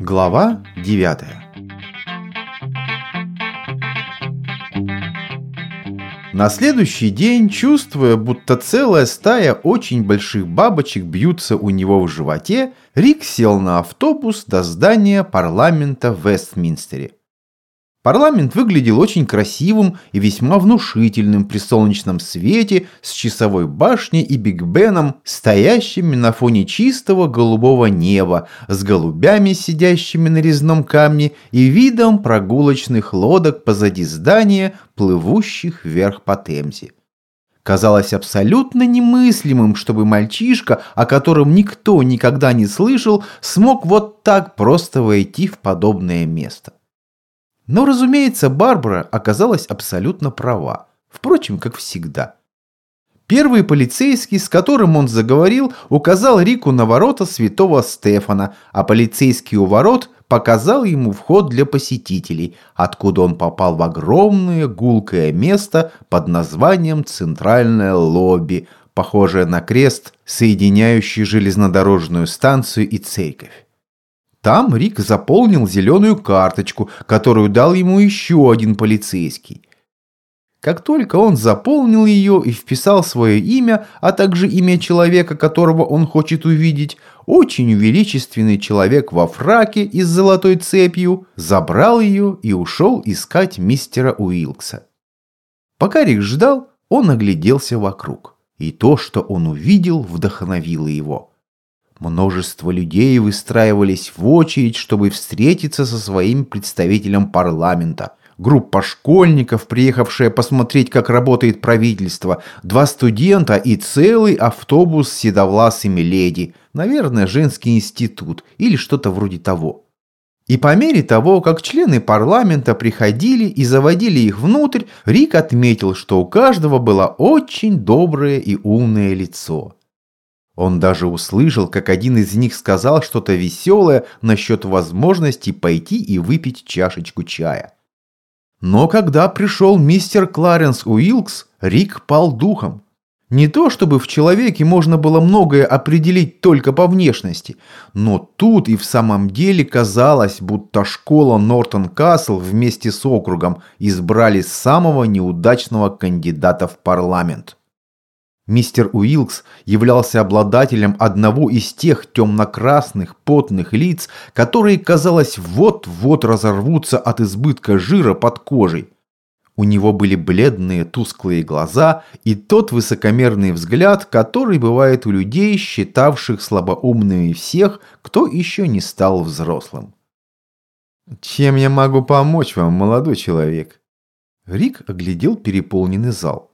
Глава 9 На следующий день, чувствуя, будто целая стая очень больших бабочек бьются у него в животе, Рик сел на автобус до здания парламента в Вестминстере. Парламент выглядел очень красивым и весьма внушительным при солнечном свете с часовой башней и Биг Беном, стоящими на фоне чистого голубого неба, с голубями, сидящими на резном камне и видом прогулочных лодок позади здания, плывущих вверх по Темзе. Казалось абсолютно немыслимым, чтобы мальчишка, о котором никто никогда не слышал, смог вот так просто войти в подобное место. Но, разумеется, Барбара оказалась абсолютно права. Впрочем, как всегда. Первый полицейский, с которым он заговорил, указал Рику на ворота святого Стефана, а полицейский у ворот показал ему вход для посетителей, откуда он попал в огромное гулкое место под названием «Центральное лобби», похожее на крест, соединяющий железнодорожную станцию и церковь. Там Рик заполнил зеленую карточку, которую дал ему еще один полицейский. Как только он заполнил ее и вписал свое имя, а также имя человека, которого он хочет увидеть, очень величественный человек во фраке и с золотой цепью забрал ее и ушел искать мистера Уилкса. Пока Рик ждал, он огляделся вокруг, и то, что он увидел, вдохновило его. Множество людей выстраивались в очередь, чтобы встретиться со своим представителем парламента. Группа школьников, приехавшая посмотреть, как работает правительство, два студента и целый автобус с седовласыми леди. Наверное, женский институт или что-то вроде того. И по мере того, как члены парламента приходили и заводили их внутрь, Рик отметил, что у каждого было очень доброе и умное лицо. Он даже услышал, как один из них сказал что-то веселое насчет возможности пойти и выпить чашечку чая. Но когда пришел мистер Кларенс Уилкс, Рик пал духом. Не то чтобы в человеке можно было многое определить только по внешности, но тут и в самом деле казалось, будто школа Нортон Касл вместе с округом избрали самого неудачного кандидата в парламент. Мистер Уилкс являлся обладателем одного из тех темно-красных потных лиц, которые, казалось, вот-вот разорвутся от избытка жира под кожей. У него были бледные тусклые глаза и тот высокомерный взгляд, который бывает у людей, считавших слабоумными всех, кто еще не стал взрослым. «Чем я могу помочь вам, молодой человек?» Рик оглядел переполненный зал.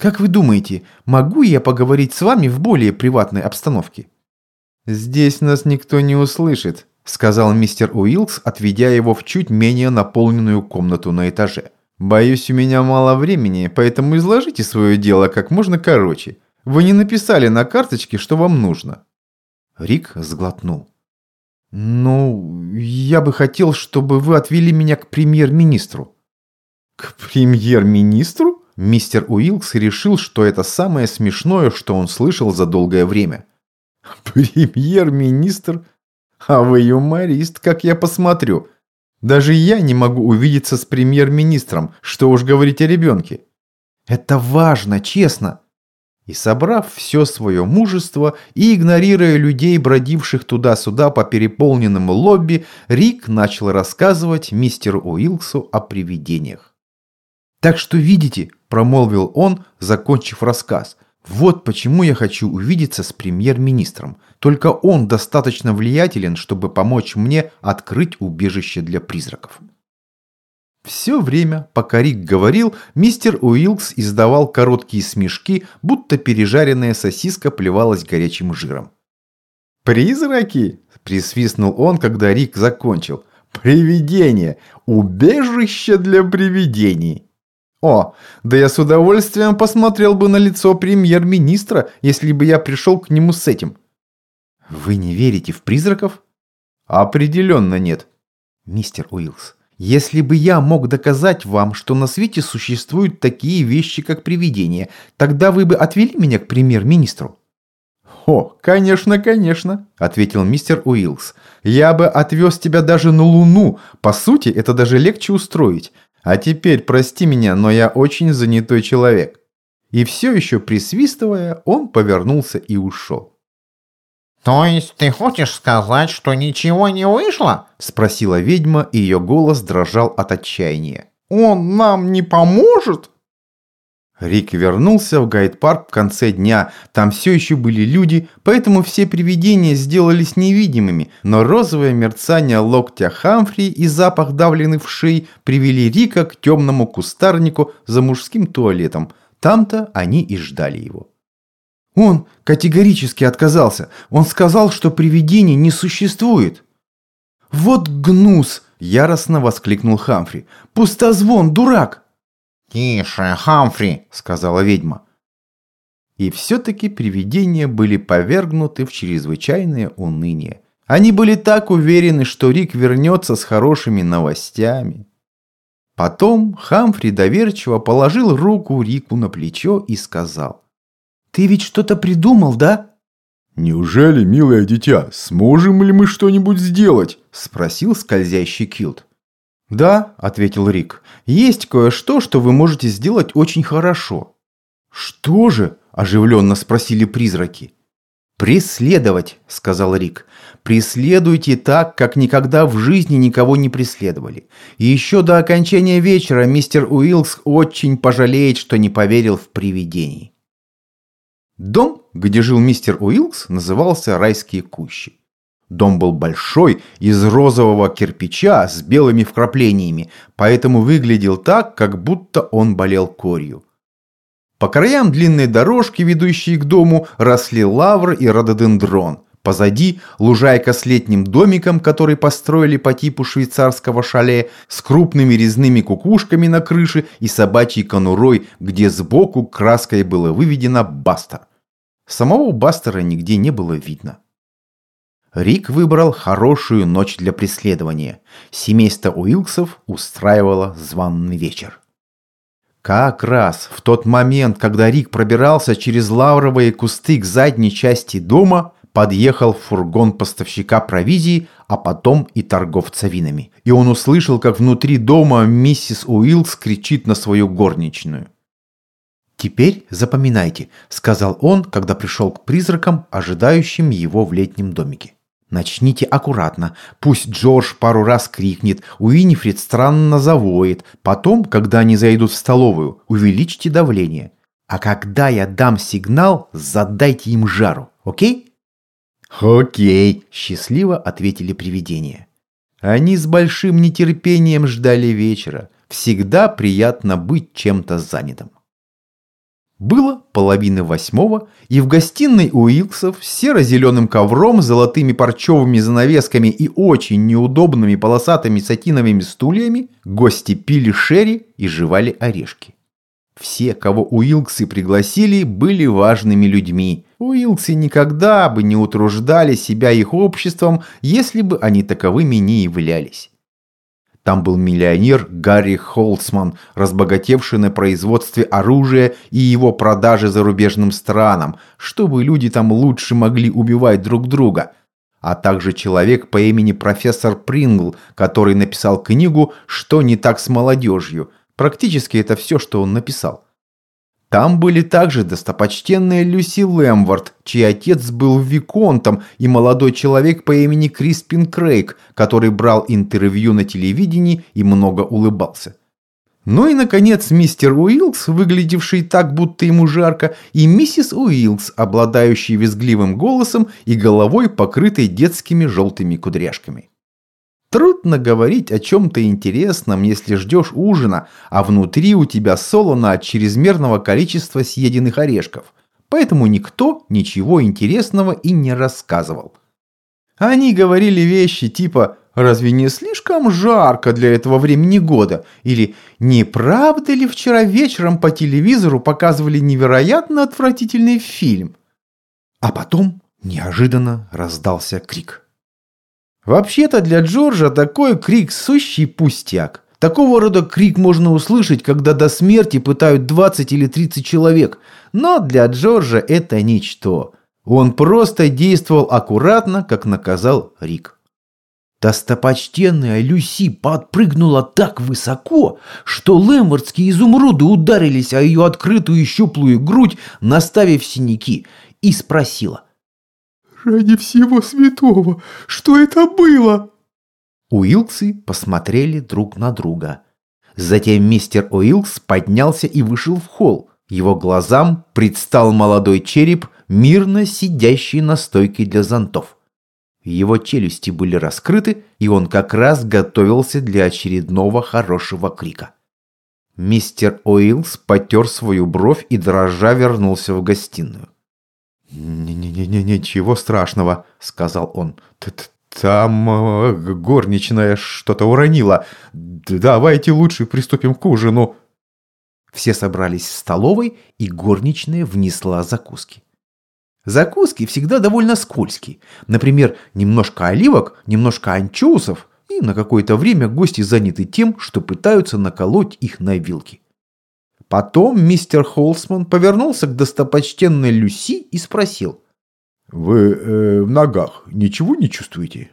Как вы думаете, могу я поговорить с вами в более приватной обстановке?» «Здесь нас никто не услышит», — сказал мистер Уилкс, отведя его в чуть менее наполненную комнату на этаже. «Боюсь, у меня мало времени, поэтому изложите свое дело как можно короче. Вы не написали на карточке, что вам нужно». Рик сглотнул. «Ну, я бы хотел, чтобы вы отвели меня к премьер-министру». «К премьер-министру?» Мистер Уилкс решил, что это самое смешное, что он слышал за долгое время. «Премьер-министр? А вы юморист, как я посмотрю. Даже я не могу увидеться с премьер-министром, что уж говорить о ребенке. Это важно, честно». И собрав все свое мужество и игнорируя людей, бродивших туда-сюда по переполненному лобби, Рик начал рассказывать мистеру Уилксу о привидениях. «Так что видите, промолвил он, закончив рассказ. Вот почему я хочу увидеться с премьер-министром. Только он достаточно влиятелен, чтобы помочь мне открыть убежище для призраков. Все время, пока Рик говорил, мистер Уилкс издавал короткие смешки, будто пережаренная сосиска плевалась горячим жиром. «Призраки?» – присвистнул он, когда Рик закончил. «Привидения! Убежище для привидений!» О, да я с удовольствием посмотрел бы на лицо премьер-министра, если бы я пришел к нему с этим. Вы не верите в призраков? Определенно нет. Мистер Уилс, если бы я мог доказать вам, что на свете существуют такие вещи, как привидения, тогда вы бы отвели меня к премьер-министру. «О, конечно, конечно», — ответил мистер Уилс. «Я бы отвез тебя даже на Луну. По сути, это даже легче устроить. А теперь прости меня, но я очень занятой человек». И все еще присвистывая, он повернулся и ушел. «То есть ты хочешь сказать, что ничего не вышло?» – спросила ведьма, и ее голос дрожал от отчаяния. «Он нам не поможет?» Рик вернулся в гайд-парк в конце дня. Там все еще были люди, поэтому все привидения сделались невидимыми, но розовое мерцание локтя Хамфри и запах давленных вшей привели Рика к темному кустарнику за мужским туалетом. Там-то они и ждали его. Он категорически отказался. Он сказал, что привидений не существует. «Вот гнус!» – яростно воскликнул Хамфри. «Пустозвон, дурак!» «Тише, Хамфри!» – сказала ведьма. И все-таки привидения были повергнуты в чрезвычайное уныние. Они были так уверены, что Рик вернется с хорошими новостями. Потом Хамфри доверчиво положил руку Рику на плечо и сказал. «Ты ведь что-то придумал, да?» «Неужели, милое дитя, сможем ли мы что-нибудь сделать?» – спросил скользящий Килт. «Да», – ответил Рик, – «есть кое-что, что вы можете сделать очень хорошо». «Что же?» – оживленно спросили призраки. «Преследовать», – сказал Рик. «Преследуйте так, как никогда в жизни никого не преследовали. И еще до окончания вечера мистер Уилкс очень пожалеет, что не поверил в привидений». Дом, где жил мистер Уилкс, назывался «Райские кущи». Дом был большой, из розового кирпича с белыми вкраплениями, поэтому выглядел так, как будто он болел корью. По краям длинной дорожки, ведущей к дому, росли лавр и рододендрон. Позади лужайка с летним домиком, который построили по типу швейцарского шале, с крупными резными кукушками на крыше и собачьей конурой, где сбоку краской было выведено «Бастер». Самого Бастера нигде не было видно. Рик выбрал хорошую ночь для преследования. Семейство Уилксов устраивало званный вечер. Как раз в тот момент, когда Рик пробирался через лавровые кусты к задней части дома, подъехал фургон поставщика провизии, а потом и торговца винами. И он услышал, как внутри дома миссис Уилкс кричит на свою горничную. «Теперь запоминайте», — сказал он, когда пришел к призракам, ожидающим его в летнем домике. Начните аккуратно. Пусть Джордж пару раз крикнет, Уинифрид странно завоет. Потом, когда они зайдут в столовую, увеличьте давление. А когда я дам сигнал, задайте им жару, окей? Окей, счастливо ответили привидения. Они с большим нетерпением ждали вечера. Всегда приятно быть чем-то занятым. Было половина восьмого, и в гостиной у Илксов с серо-зеленым ковром, золотыми парчевыми занавесками и очень неудобными полосатыми сатиновыми стульями гости пили шерри и жевали орешки. Все, кого Уилксы пригласили, были важными людьми. Уилксы никогда бы не утруждали себя их обществом, если бы они таковыми не являлись. Там был миллионер Гарри Холцман, разбогатевший на производстве оружия и его продаже зарубежным странам, чтобы люди там лучше могли убивать друг друга. А также человек по имени профессор Прингл, который написал книгу «Что не так с молодежью». Практически это все, что он написал. Там были также достопочтенная Люси Лэмворд, чей отец был виконтом, и молодой человек по имени Криспин Крейг, который брал интервью на телевидении и много улыбался. Ну и, наконец, мистер Уилкс, выглядевший так, будто ему жарко, и миссис Уилкс, обладающий визгливым голосом и головой, покрытой детскими желтыми кудряшками. Трудно говорить о чем-то интересном, если ждешь ужина, а внутри у тебя солоно от чрезмерного количества съеденных орешков. Поэтому никто ничего интересного и не рассказывал. Они говорили вещи типа «Разве не слишком жарко для этого времени года?» или «Не правда ли вчера вечером по телевизору показывали невероятно отвратительный фильм?» А потом неожиданно раздался крик. Вообще-то для Джорджа такой крик сущий пустяк. Такого рода крик можно услышать, когда до смерти пытают 20 или 30 человек. Но для Джорджа это ничто. Он просто действовал аккуратно, как наказал Рик. Достопочтенная Люси подпрыгнула так высоко, что лэмвардские изумруды ударились о ее открытую щуплую грудь, наставив синяки, и спросила. «Ради всего святого, что это было?» Уилксы посмотрели друг на друга. Затем мистер Уилкс поднялся и вышел в холл. Его глазам предстал молодой череп, мирно сидящий на стойке для зонтов. Его челюсти были раскрыты, и он как раз готовился для очередного хорошего крика. Мистер Уилкс потер свою бровь и дрожа вернулся в гостиную. «Не-не-не, ничего страшного», — сказал он. Т -т «Там э, горничная что-то уронила. Давайте лучше приступим к ужину». Все собрались в столовой, и горничная внесла закуски. Закуски всегда довольно скользкие. Например, немножко оливок, немножко анчоусов, и на какое-то время гости заняты тем, что пытаются наколоть их на вилки. Потом мистер Холсман повернулся к достопочтенной Люси и спросил – «Вы э, в ногах ничего не чувствуете?»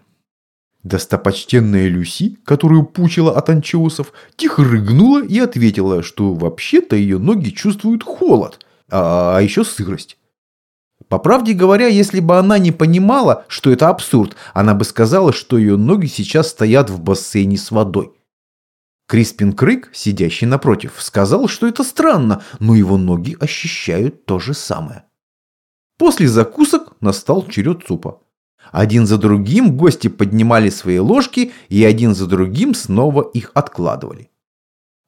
Достопочтенная Люси, которую пучила от анчоусов, тихо рыгнула и ответила, что вообще-то ее ноги чувствуют холод, а, а еще сырость. По правде говоря, если бы она не понимала, что это абсурд, она бы сказала, что ее ноги сейчас стоят в бассейне с водой. Криспин Крык, сидящий напротив, сказал, что это странно, но его ноги ощущают то же самое. После закусок настал черед супа. Один за другим гости поднимали свои ложки и один за другим снова их откладывали.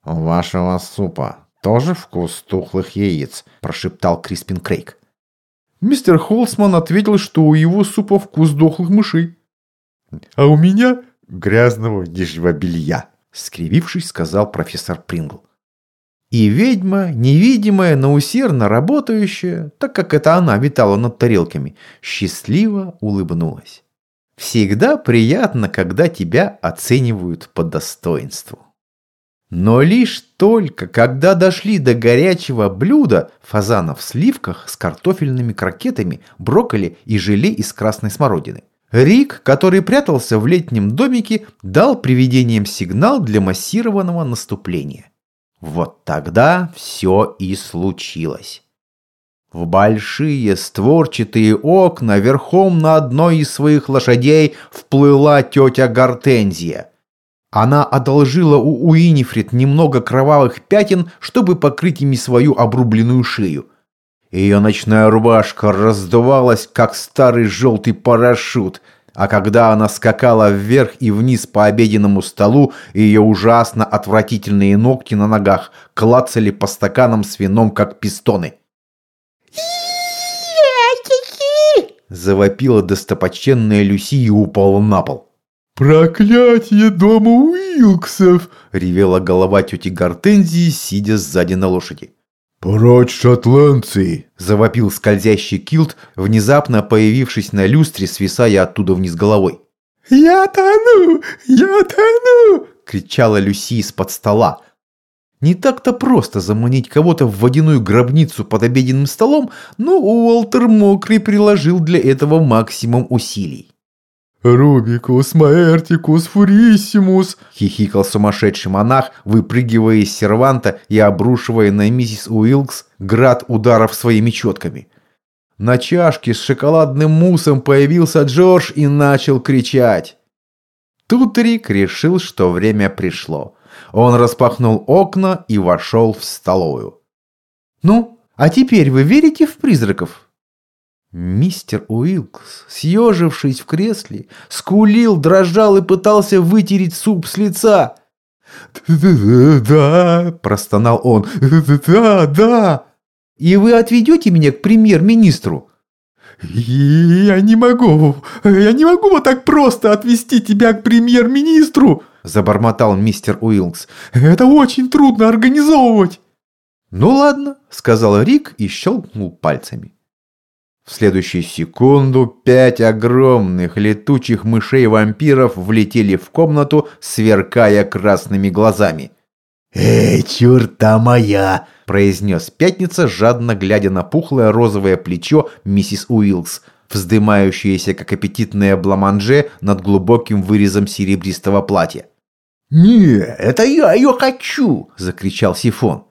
«У вашего супа тоже вкус тухлых яиц», – прошептал Криспин Крейг. Мистер Холсман ответил, что у его супа вкус дохлых мышей. «А у меня грязного нижнего белья», – скривившись, сказал профессор Прингл. И ведьма, невидимая, но усердно работающая, так как это она витала над тарелками, счастливо улыбнулась. Всегда приятно, когда тебя оценивают по достоинству. Но лишь только, когда дошли до горячего блюда фазана в сливках с картофельными крокетами, брокколи и желе из красной смородины, Рик, который прятался в летнем домике, дал привидениям сигнал для массированного наступления. Вот тогда все и случилось. В большие створчатые окна верхом на одной из своих лошадей вплыла тетя Гортензия. Она одолжила у Уинифрид немного кровавых пятен, чтобы покрыть ими свою обрубленную шею. Ее ночная рубашка раздувалась, как старый желтый парашют – а когда она скакала вверх и вниз по обеденному столу, ее ужасно отвратительные ногти на ногах клацали по стаканам с вином, как пистоны. Завопила достопочтенная Люси и упала на пол. «Проклятие дома Уилксов!» — ревела голова тети Гортензии, сидя сзади на лошади. «Прочь, шотландцы!» – завопил скользящий килт, внезапно появившись на люстре, свисая оттуда вниз головой. «Я тону! Я тону!» – кричала Люси из-под стола. Не так-то просто заманить кого-то в водяную гробницу под обеденным столом, но Уолтер Мокрый приложил для этого максимум усилий. «Рубикус, Маэртикус, Фуриссимус!» – хихикал сумасшедший монах, выпрыгивая из серванта и обрушивая на миссис Уилкс град ударов своими четками. На чашке с шоколадным муссом появился Джордж и начал кричать. Тут Рик решил, что время пришло. Он распахнул окна и вошел в столовую. «Ну, а теперь вы верите в призраков?» Мистер Уилкс, съежившись в кресле, скулил, дрожал и пытался вытереть суп с лица. «Да-да», – простонал он, «да, да». «И вы отведете меня к премьер-министру?» «Я не могу, я не могу вот так просто отвести тебя к премьер-министру», – забормотал мистер Уилкс. «Это очень трудно организовывать». «Ну ладно», – сказал Рик и щелкнул пальцами. В следующую секунду пять огромных летучих мышей-вампиров влетели в комнату, сверкая красными глазами. «Эй, черта моя!» – произнес Пятница, жадно глядя на пухлое розовое плечо миссис Уилкс, вздымающееся, как аппетитное бламанже над глубоким вырезом серебристого платья. «Не, это я ее хочу!» – закричал Сифон.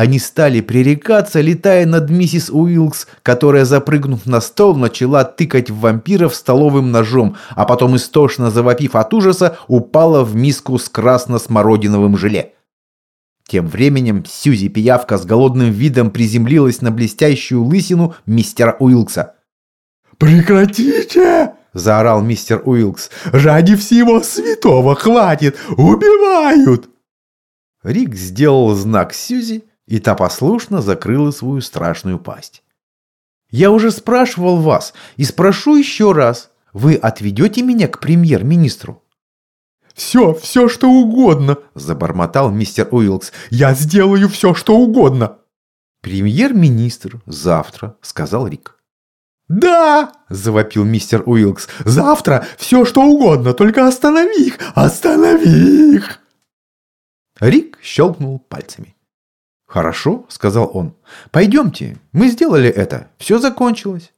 Они стали пререкаться, летая над миссис Уилкс, которая, запрыгнув на стол, начала тыкать в вампиров столовым ножом, а потом, истошно завопив от ужаса, упала в миску с красно-смородиновым желе. Тем временем Сьюзи Пиявка с голодным видом приземлилась на блестящую лысину мистера Уилкса. «Прекратите!» – заорал мистер Уилкс. «Ради всего святого хватит! Убивают!» Рик сделал знак Сьюзи, и та послушно закрыла свою страшную пасть. «Я уже спрашивал вас и спрошу еще раз. Вы отведете меня к премьер-министру?» «Все, все, что угодно», – забормотал мистер Уилкс. «Я сделаю все, что угодно». «Премьер-министр завтра», – сказал Рик. «Да!» – завопил мистер Уилкс. «Завтра все, что угодно, только останови их! Останови их!» Рик щелкнул пальцами. «Хорошо», – сказал он. «Пойдемте, мы сделали это, все закончилось».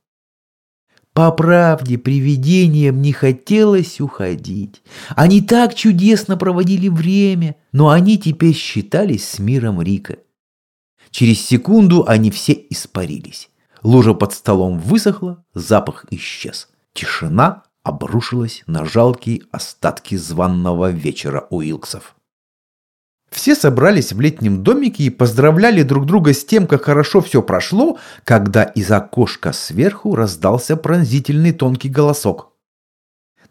По правде, привидениям не хотелось уходить. Они так чудесно проводили время, но они теперь считались с миром Рика. Через секунду они все испарились. Лужа под столом высохла, запах исчез. Тишина обрушилась на жалкие остатки званного вечера Уилксов. Все собрались в летнем домике и поздравляли друг друга с тем, как хорошо все прошло, когда из окошка сверху раздался пронзительный тонкий голосок.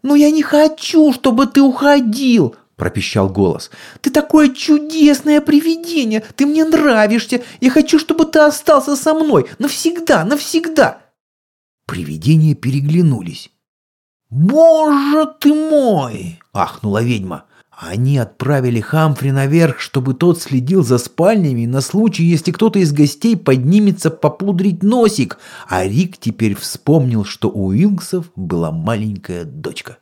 «Но я не хочу, чтобы ты уходил!» – пропищал голос. «Ты такое чудесное привидение! Ты мне нравишься! Я хочу, чтобы ты остался со мной! Навсегда, навсегда!» Привидения переглянулись. «Боже ты мой!» – ахнула ведьма. Они отправили Хамфри наверх, чтобы тот следил за спальнями на случай, если кто-то из гостей поднимется попудрить носик, а Рик теперь вспомнил, что у Уилксов была маленькая дочка.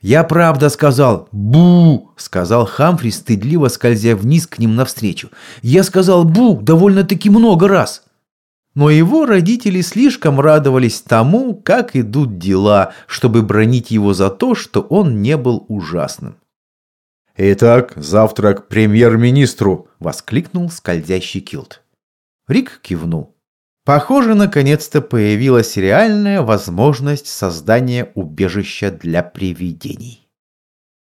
«Я правда сказал «бу», — сказал Хамфри, стыдливо скользя вниз к ним навстречу. «Я сказал «бу» довольно-таки много раз». Но его родители слишком радовались тому, как идут дела, чтобы бронить его за то, что он не был ужасным. «Итак, завтра к премьер-министру!» – воскликнул скользящий килт. Рик кивнул. Похоже, наконец-то появилась реальная возможность создания убежища для привидений.